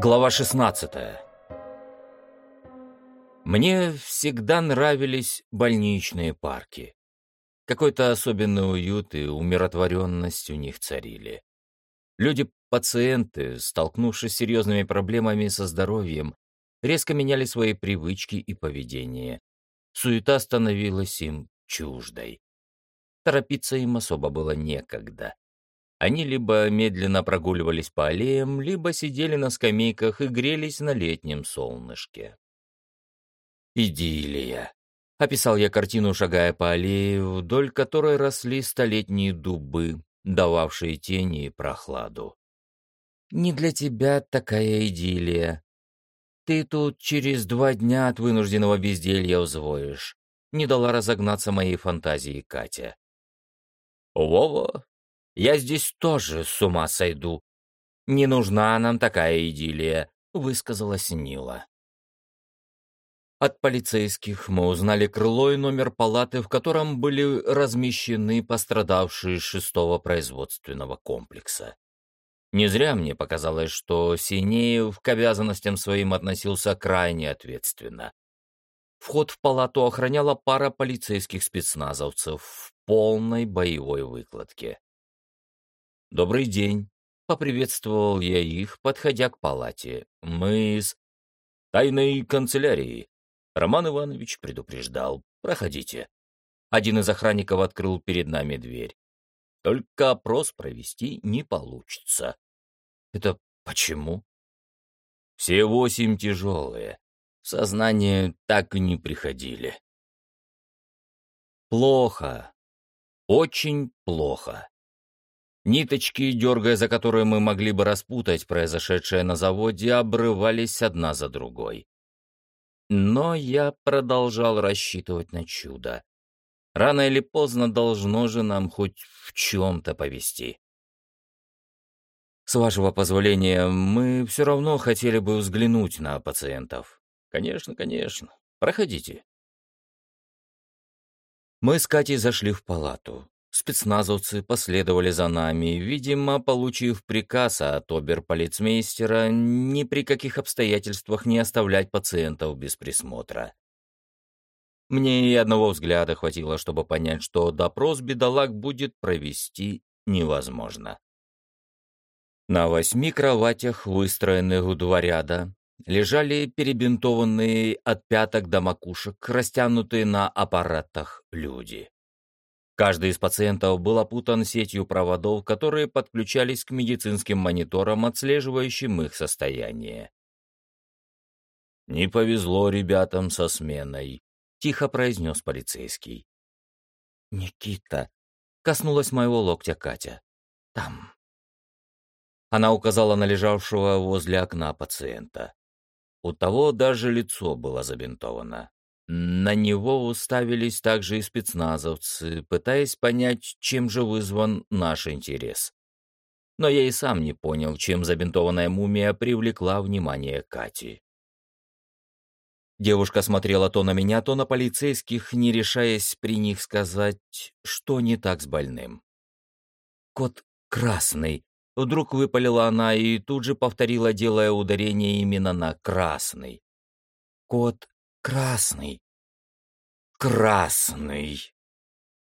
Глава 16 Мне всегда нравились больничные парки. Какой-то особенный уют и умиротворенность у них царили. Люди-пациенты, столкнувшись с серьезными проблемами со здоровьем, резко меняли свои привычки и поведение. Суета становилась им чуждой. Торопиться им особо было некогда. Они либо медленно прогуливались по аллеям, либо сидели на скамейках и грелись на летнем солнышке. «Идиллия», — описал я картину, шагая по аллее, вдоль которой росли столетние дубы, дававшие тени и прохладу. «Не для тебя такая идиллия. Ты тут через два дня от вынужденного безделья взвоишь», — не дала разогнаться моей фантазии Катя. «Вова, я здесь тоже с ума сойду. Не нужна нам такая идиллия», — высказалась Нила. От полицейских мы узнали крыло и номер палаты, в котором были размещены пострадавшие шестого производственного комплекса. Не зря мне показалось, что Синеев к обязанностям своим относился крайне ответственно. Вход в палату охраняла пара полицейских спецназовцев в полной боевой выкладке. «Добрый день», — поприветствовал я их, подходя к палате. «Мы из тайной канцелярии». Роман Иванович предупреждал. «Проходите». Один из охранников открыл перед нами дверь. Только опрос провести не получится. Это почему? Все восемь тяжелые. В сознание так и не приходили. Плохо. Очень плохо. Ниточки, дергая за которые мы могли бы распутать произошедшее на заводе, обрывались одна за другой. Но я продолжал рассчитывать на чудо. Рано или поздно должно же нам хоть в чем-то повести. С вашего позволения, мы все равно хотели бы взглянуть на пациентов. Конечно, конечно. Проходите. Мы с Катей зашли в палату. Спецназовцы последовали за нами, видимо, получив приказ от оберполицмейстера ни при каких обстоятельствах не оставлять пациентов без присмотра. Мне и одного взгляда хватило, чтобы понять, что допрос бедолаг будет провести невозможно. На восьми кроватях, выстроенных в два ряда, лежали перебинтованные от пяток до макушек, растянутые на аппаратах люди. Каждый из пациентов был опутан сетью проводов, которые подключались к медицинским мониторам, отслеживающим их состояние. Не повезло ребятам со сменой, — тихо произнес полицейский. «Никита!» — коснулась моего локтя Катя. «Там». Она указала на лежавшего возле окна пациента. У того даже лицо было забинтовано. На него уставились также и спецназовцы, пытаясь понять, чем же вызван наш интерес. Но я и сам не понял, чем забинтованная мумия привлекла внимание Кати. Девушка смотрела то на меня, то на полицейских, не решаясь при них сказать, что не так с больным. «Кот красный», — вдруг выпалила она и тут же повторила, делая ударение именно на «красный». «Кот красный». «Красный».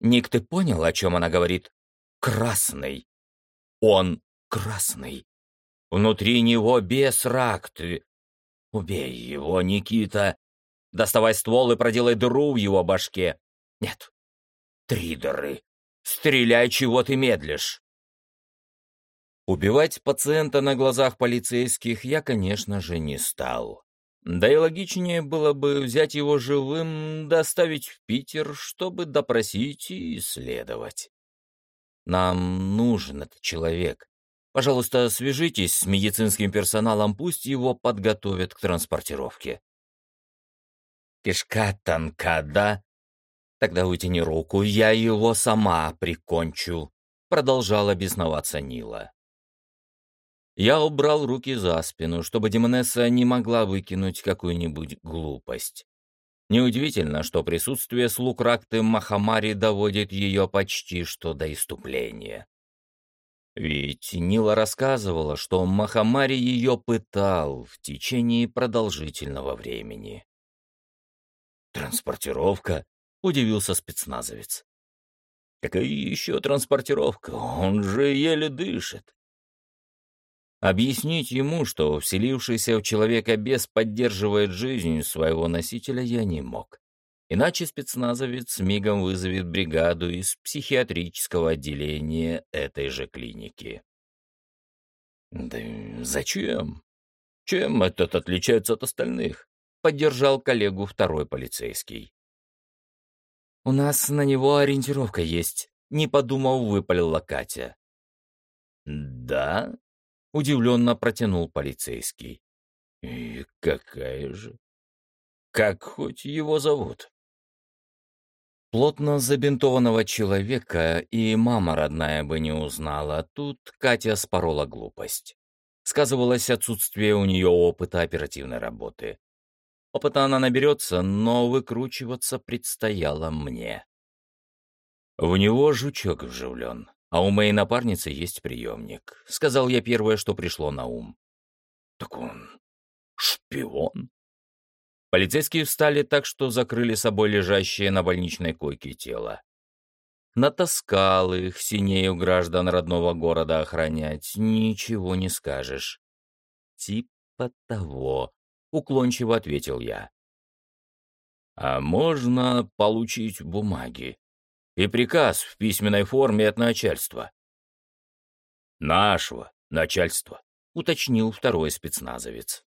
Ник, ты понял, о чем она говорит? «Красный». Он красный. Внутри него бес рак, ты... Убей его, Никита. Доставай ствол и проделай дыру в его башке. Нет, три дыры. Стреляй, чего ты медлишь. Убивать пациента на глазах полицейских я, конечно же, не стал. Да и логичнее было бы взять его живым, доставить в Питер, чтобы допросить и исследовать. Нам нужен этот человек. Пожалуйста, свяжитесь с медицинским персоналом, пусть его подготовят к транспортировке. Кишка тонка, да? Тогда вытяни руку, я его сама прикончу», — продолжала бесноваться Нила. Я убрал руки за спину, чтобы Демонесса не могла выкинуть какую-нибудь глупость. Неудивительно, что присутствие слуг Ракты Махамари доводит ее почти что до иступления. Ведь Нила рассказывала, что Махамари ее пытал в течение продолжительного времени. «Транспортировка?» — удивился спецназовец. «Какая еще транспортировка? Он же еле дышит». Объяснить ему, что вселившийся в человека бес поддерживает жизнь своего носителя, я не мог. Иначе спецназовец мигом вызовет бригаду из психиатрического отделения этой же клиники. «Да зачем? Чем этот отличается от остальных?» — поддержал коллегу второй полицейский. «У нас на него ориентировка есть», — не подумав, выпалила Катя. «Да?» — удивленно протянул полицейский. «И какая же? Как хоть его зовут?» Плотно забинтованного человека и мама родная бы не узнала, тут Катя спорола глупость. Сказывалось отсутствие у нее опыта оперативной работы. Опыта она наберется, но выкручиваться предстояло мне. В него жучок вживлен, а у моей напарницы есть приемник. Сказал я первое, что пришло на ум. Так он шпион? Полицейские встали так, что закрыли собой лежащее на больничной койке тело. Натаскал их, синею граждан родного города охранять, ничего не скажешь. Типа того, уклончиво ответил я. А можно получить бумаги и приказ в письменной форме от начальства. Нашего начальства, уточнил второй спецназовец.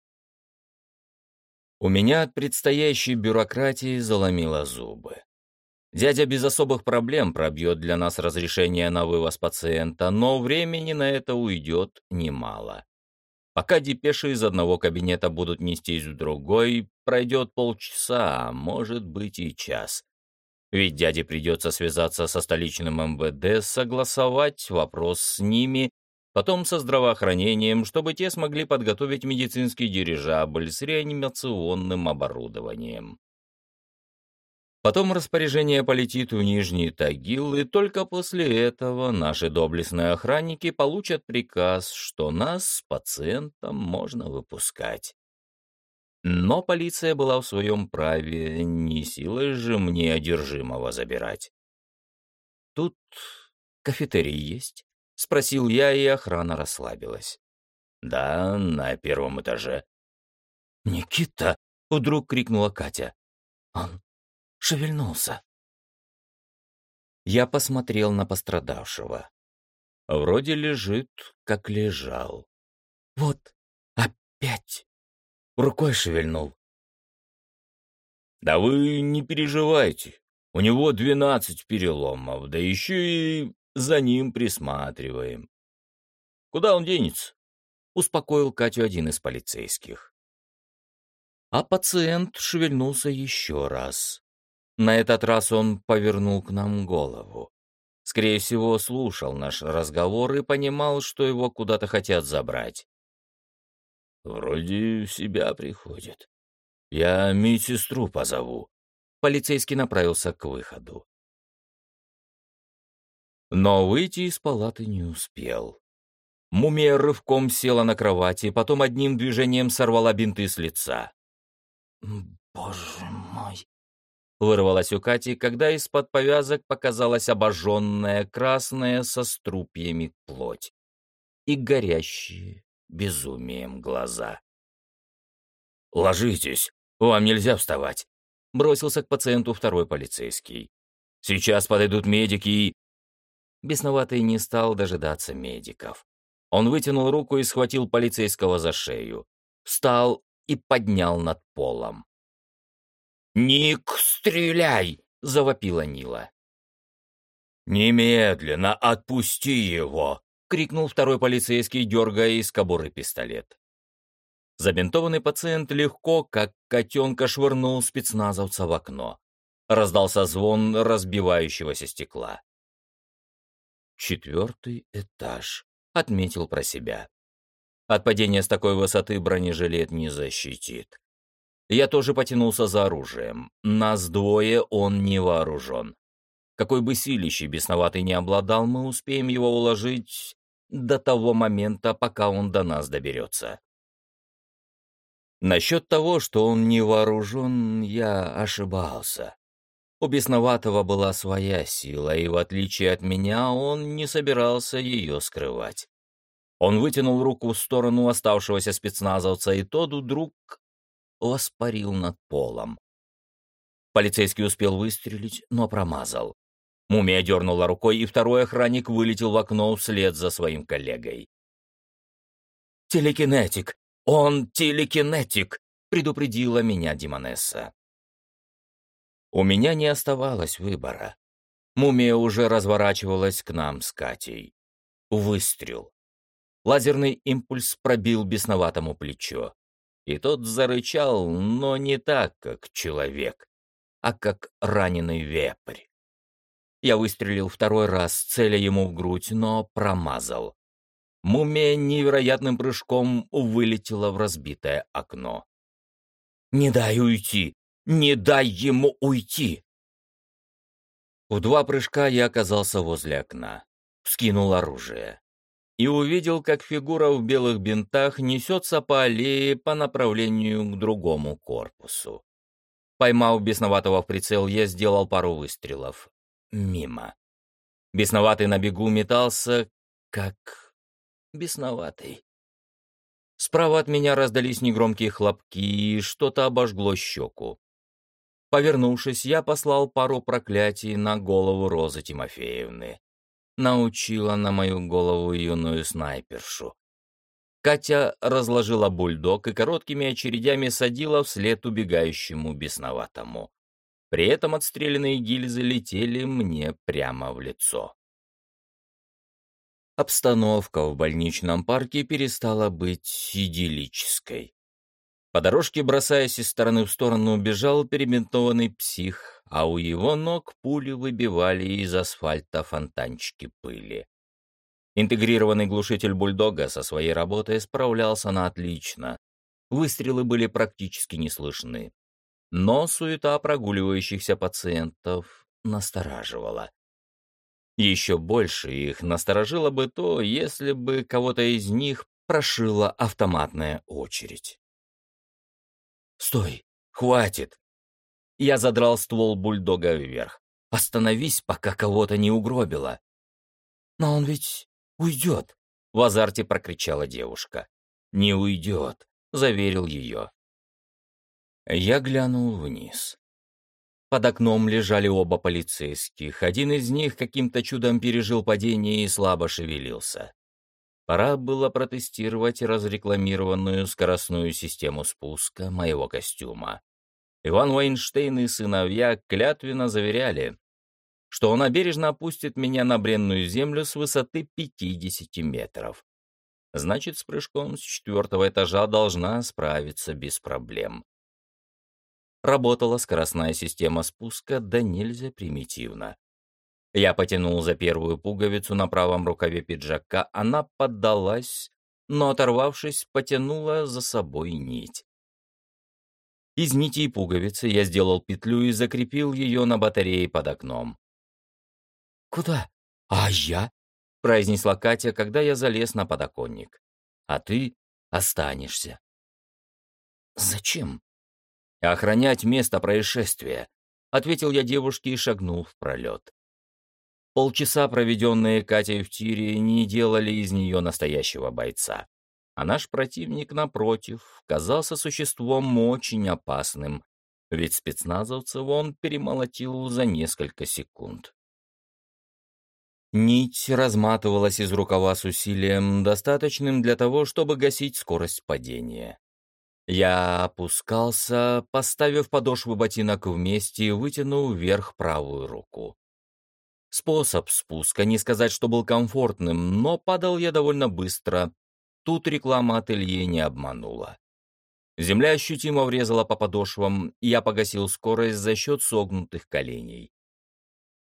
У меня от предстоящей бюрократии заломило зубы. Дядя без особых проблем пробьет для нас разрешение на вывоз пациента, но времени на это уйдет немало. Пока депеши из одного кабинета будут нестись в другой, пройдет полчаса, а может быть и час. Ведь дяде придется связаться со столичным МВД, согласовать вопрос с ними потом со здравоохранением, чтобы те смогли подготовить медицинский дирижабль с реанимационным оборудованием. Потом распоряжение полетит в Нижний Тагил, и только после этого наши доблестные охранники получат приказ, что нас с пациентом можно выпускать. Но полиция была в своем праве, не силой же мне одержимого забирать. Тут кафетерий есть? — спросил я, и охрана расслабилась. «Да, на первом этаже». «Никита!» — вдруг крикнула Катя. «Он шевельнулся». Я посмотрел на пострадавшего. Вроде лежит, как лежал. «Вот, опять!» Рукой шевельнул. «Да вы не переживайте. У него двенадцать переломов, да еще и за ним присматриваем. Куда он денется? Успокоил Катю один из полицейских. А пациент шевельнулся еще раз. На этот раз он повернул к нам голову. Скорее всего, слушал наш разговор и понимал, что его куда-то хотят забрать. «Вроде в себя приходит. Я медсестру позову». Полицейский направился к выходу но выйти из палаты не успел. Мумия рывком села на кровати, потом одним движением сорвала бинты с лица. «Боже мой!» — вырвалась у Кати, когда из-под повязок показалась обожженная красная со струпьями плоть и горящие безумием глаза. «Ложитесь, вам нельзя вставать», — бросился к пациенту второй полицейский. «Сейчас подойдут медики и...» Бесноватый не стал дожидаться медиков. Он вытянул руку и схватил полицейского за шею. Встал и поднял над полом. «Ник, стреляй!» — завопила Нила. «Немедленно отпусти его!» — крикнул второй полицейский, дергая из кобуры пистолет. Забинтованный пациент легко, как котенка, швырнул спецназовца в окно. Раздался звон разбивающегося стекла. Четвертый этаж, отметил про себя. От падения с такой высоты бронежилет не защитит. Я тоже потянулся за оружием. Нас двое, он не вооружен. Какой бы силищей бесноватый не обладал, мы успеем его уложить до того момента, пока он до нас доберется. Насчет того, что он не вооружен, я ошибался. У бесноватого была своя сила, и в отличие от меня он не собирался ее скрывать. Он вытянул руку в сторону оставшегося спецназовца, и тот вдруг воспарил над полом. Полицейский успел выстрелить, но промазал. Мумия дернула рукой, и второй охранник вылетел в окно вслед за своим коллегой. «Телекинетик! Он телекинетик!» — предупредила меня Димонесса. У меня не оставалось выбора. Мумия уже разворачивалась к нам с Катей. Выстрел. Лазерный импульс пробил бесноватому плечо. И тот зарычал, но не так, как человек, а как раненый вепрь. Я выстрелил второй раз, целя ему в грудь, но промазал. Мумия невероятным прыжком вылетела в разбитое окно. «Не дай уйти! Не дай ему уйти!» В два прыжка я оказался возле окна, скинул оружие и увидел, как фигура в белых бинтах несется по аллее по направлению к другому корпусу. Поймав бесноватого в прицел, я сделал пару выстрелов мимо. Бесноватый на бегу метался, как бесноватый. Справа от меня раздались негромкие хлопки, и что-то обожгло щеку. Повернувшись, я послал пару проклятий на голову Розы Тимофеевны. Научила на мою голову юную снайпершу. Катя разложила бульдог и короткими очередями садила вслед убегающему бесноватому. При этом отстрелянные гильзы летели мне прямо в лицо. Обстановка в больничном парке перестала быть идиллической. По дорожке, бросаясь из стороны в сторону, бежал перебинтованный псих, а у его ног пули выбивали из асфальта фонтанчики пыли. Интегрированный глушитель бульдога со своей работой справлялся на отлично. Выстрелы были практически не слышны но суета прогуливающихся пациентов настораживала. Еще больше их насторожило бы то, если бы кого-то из них прошила автоматная очередь. «Стой! Хватит!» Я задрал ствол бульдога вверх. «Остановись, пока кого-то не угробило!» «Но он ведь уйдет!» — в азарте прокричала девушка. «Не уйдет!» — заверил ее. Я глянул вниз. Под окном лежали оба полицейских. Один из них каким-то чудом пережил падение и слабо шевелился. Пора было протестировать разрекламированную скоростную систему спуска моего костюма. Иван Вайнштейн и сыновья клятвенно заверяли, что он бережно опустит меня на бренную землю с высоты 50 метров. Значит, с прыжком с четвертого этажа должна справиться без проблем работала скоростная система спуска да нельзя примитивно. Я потянул за первую пуговицу на правом рукаве пиджака, она поддалась, но, оторвавшись, потянула за собой нить. Из нити и пуговицы я сделал петлю и закрепил ее на батарее под окном. «Куда? А я?» — произнесла Катя, когда я залез на подоконник. «А ты останешься». «Зачем?» «Охранять место происшествия», — ответил я девушке и шагнул в пролет. Полчаса, проведенные Катей в тире, не делали из нее настоящего бойца. А наш противник, напротив, казался существом очень опасным, ведь спецназовцев он перемолотил за несколько секунд. Нить разматывалась из рукава с усилием, достаточным для того, чтобы гасить скорость падения. Я опускался, поставив подошву ботинок вместе и вытянул вверх правую руку. Способ спуска, не сказать, что был комфортным, но падал я довольно быстро. Тут реклама ателье не обманула. Земля ощутимо врезала по подошвам, и я погасил скорость за счет согнутых коленей.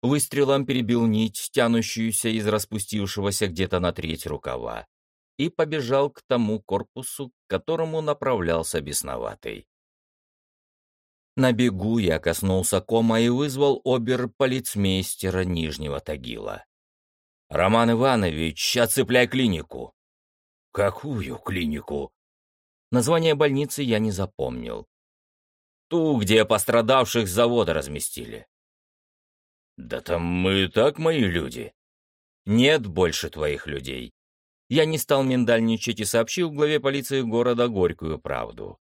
Выстрелом перебил нить, тянущуюся из распустившегося где-то на треть рукава и побежал к тому корпусу, к которому направлялся бесноватый. На бегу я коснулся кома и вызвал обер-полицмейстера Нижнего Тагила. «Роман Иванович, отцепляй клинику!» «Какую клинику?» Название больницы я не запомнил. Ту, где пострадавших с завода разместили. «Да там мы и так мои люди». «Нет больше твоих людей». Я не стал миндальничать и сообщил главе полиции города горькую правду.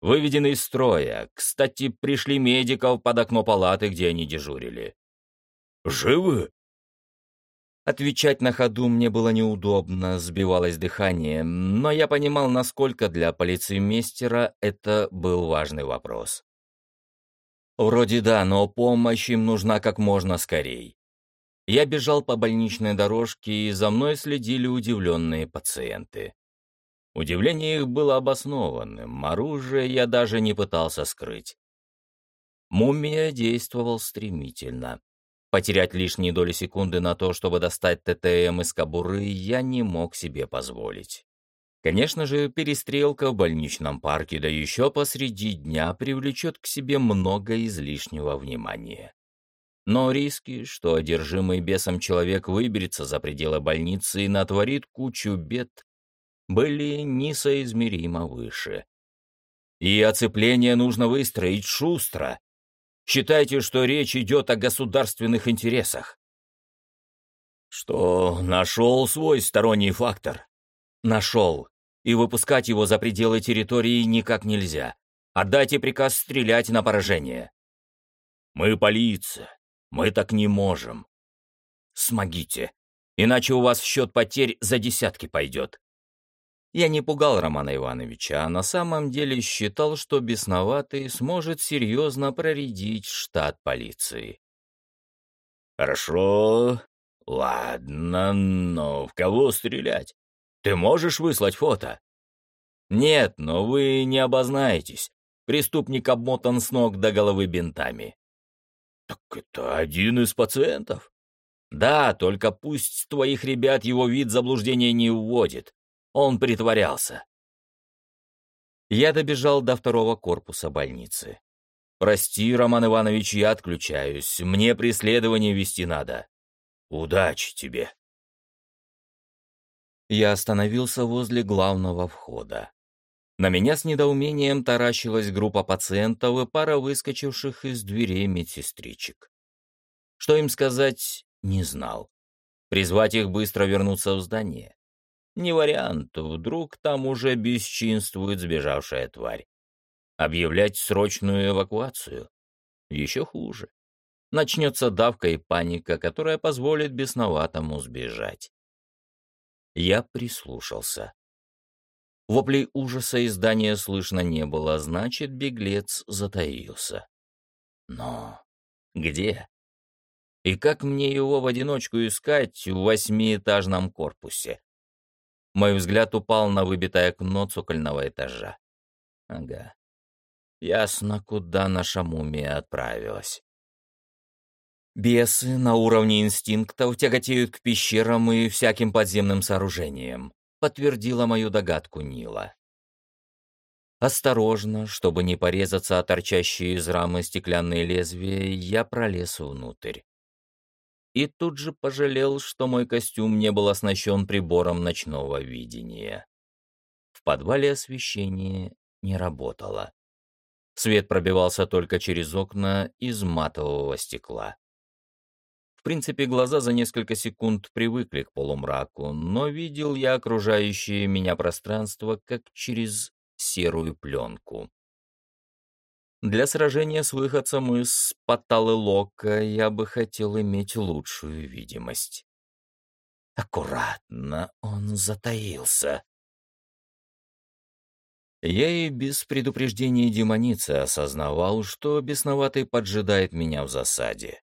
Выведены из строя. Кстати, пришли медиков под окно палаты, где они дежурили. «Живы?» Отвечать на ходу мне было неудобно, сбивалось дыхание, но я понимал, насколько для полицеймейстера это был важный вопрос. Вроде да, но помощь им нужна как можно скорей. Я бежал по больничной дорожке, и за мной следили удивленные пациенты. Удивление их было обоснованным, оружие я даже не пытался скрыть. Мумия действовал стремительно. Потерять лишние доли секунды на то, чтобы достать ТТМ из кобуры, я не мог себе позволить. Конечно же, перестрелка в больничном парке, да еще посреди дня, привлечет к себе много излишнего внимания. Но риски, что одержимый бесом человек выберется за пределы больницы и натворит кучу бед, были несоизмеримо выше. И оцепление нужно выстроить шустро, Считайте, что речь идет о государственных интересах. Что нашел свой сторонний фактор? Нашел. И выпускать его за пределы территории никак нельзя. Отдайте приказ стрелять на поражение. Мы полиция. Мы так не можем. Смогите. Иначе у вас счет потерь за десятки пойдет. Я не пугал Романа Ивановича, а на самом деле считал, что бесноватый сможет серьезно проредить штат полиции. «Хорошо, ладно, но в кого стрелять? Ты можешь выслать фото?» «Нет, но вы не обознаетесь. Преступник обмотан с ног до головы бинтами». «Так это один из пациентов?» «Да, только пусть твоих ребят его вид заблуждения не уводит. Он притворялся. Я добежал до второго корпуса больницы. «Прости, Роман Иванович, я отключаюсь. Мне преследование вести надо. Удачи тебе!» Я остановился возле главного входа. На меня с недоумением таращилась группа пациентов и пара выскочивших из дверей медсестричек. Что им сказать, не знал. Призвать их быстро вернуться в здание. Не вариант, вдруг там уже бесчинствует сбежавшая тварь. Объявлять срочную эвакуацию? Еще хуже. Начнется давка и паника, которая позволит бесноватому сбежать. Я прислушался. Воплей ужаса из здания слышно не было, значит, беглец затаился. Но где? И как мне его в одиночку искать в восьмиэтажном корпусе? Мой взгляд упал на выбитое окно цокольного этажа. Ага. Ясно, куда наша мумия отправилась. Бесы на уровне инстинктов тяготеют к пещерам и всяким подземным сооружениям, подтвердила мою догадку Нила. Осторожно, чтобы не порезаться о торчащие из рамы стеклянные лезвия, я пролез внутрь и тут же пожалел, что мой костюм не был оснащен прибором ночного видения. В подвале освещение не работало. Свет пробивался только через окна из матового стекла. В принципе, глаза за несколько секунд привыкли к полумраку, но видел я окружающее меня пространство как через серую пленку. Для сражения с выходцем из Паталы Лока я бы хотел иметь лучшую видимость. Аккуратно он затаился. Я и без предупреждения демоницы осознавал, что бесноватый поджидает меня в засаде.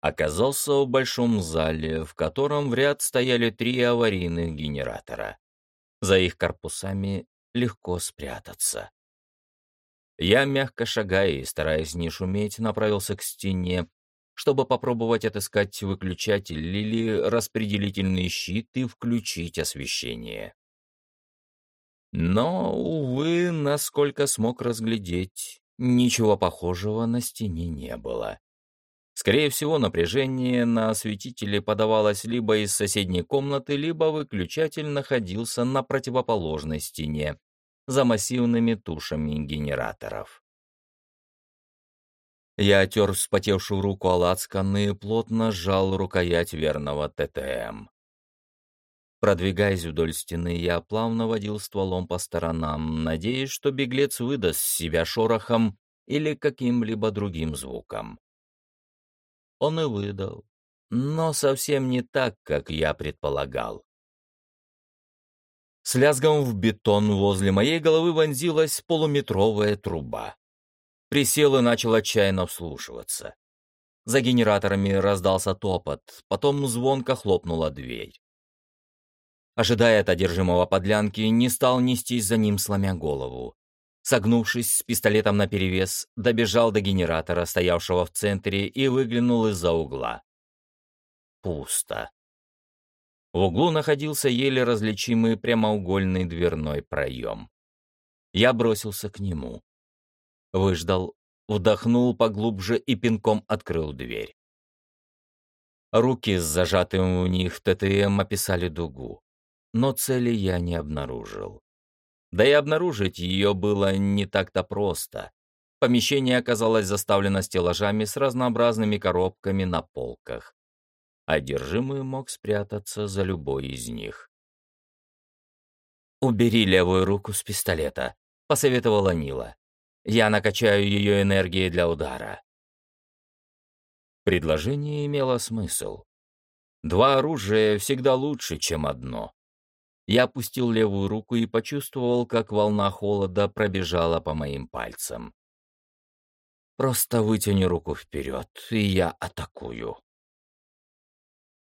Оказался в большом зале, в котором в ряд стояли три аварийных генератора. За их корпусами легко спрятаться. Я, мягко шагая и стараясь не шуметь, направился к стене, чтобы попробовать отыскать выключатель или распределительный щит и включить освещение. Но, увы, насколько смог разглядеть, ничего похожего на стене не было. Скорее всего, напряжение на осветителе подавалось либо из соседней комнаты, либо выключатель находился на противоположной стене, за массивными тушами генераторов. Я отер вспотевшую руку о и плотно сжал рукоять верного ТТМ. Продвигаясь вдоль стены, я плавно водил стволом по сторонам, надеясь, что беглец выдаст себя шорохом или каким-либо другим звуком. Он и выдал, но совсем не так, как я предполагал. С лязгом в бетон возле моей головы вонзилась полуметровая труба. Присел и начал отчаянно вслушиваться. За генераторами раздался топот, потом звонко хлопнула дверь. Ожидая от одержимого подлянки, не стал нестись за ним, сломя голову. Согнувшись с пистолетом наперевес, добежал до генератора, стоявшего в центре, и выглянул из-за угла. Пусто. В углу находился еле различимый прямоугольный дверной проем. Я бросился к нему. Выждал, вдохнул поглубже и пинком открыл дверь. Руки с зажатым в них ТТМ описали дугу, но цели я не обнаружил. Да и обнаружить ее было не так-то просто. Помещение оказалось заставлено стеллажами с разнообразными коробками на полках. Одержимый мог спрятаться за любой из них. «Убери левую руку с пистолета», — посоветовала Нила. «Я накачаю ее энергией для удара». Предложение имело смысл. Два оружия всегда лучше, чем одно. Я опустил левую руку и почувствовал, как волна холода пробежала по моим пальцам. Просто вытяни руку вперед, и я атакую.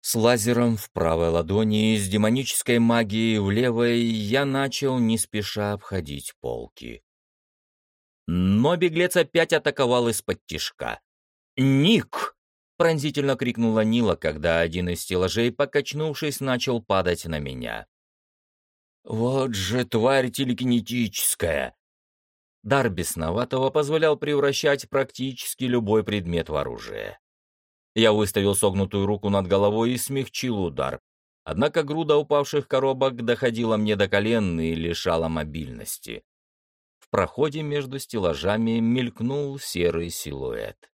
С лазером в правой ладони и с демонической магией в левой я начал не спеша обходить полки. Но беглец опять атаковал из-под тишка. «Ник!» — пронзительно крикнула Нила, когда один из стеллажей, покачнувшись, начал падать на меня. Вот же тварь телекинетическая! Дар бесноватого позволял превращать практически любой предмет в оружие. Я выставил согнутую руку над головой и смягчил удар. Однако груда упавших коробок доходила мне до колен и лишала мобильности. В проходе между стеллажами мелькнул серый силуэт.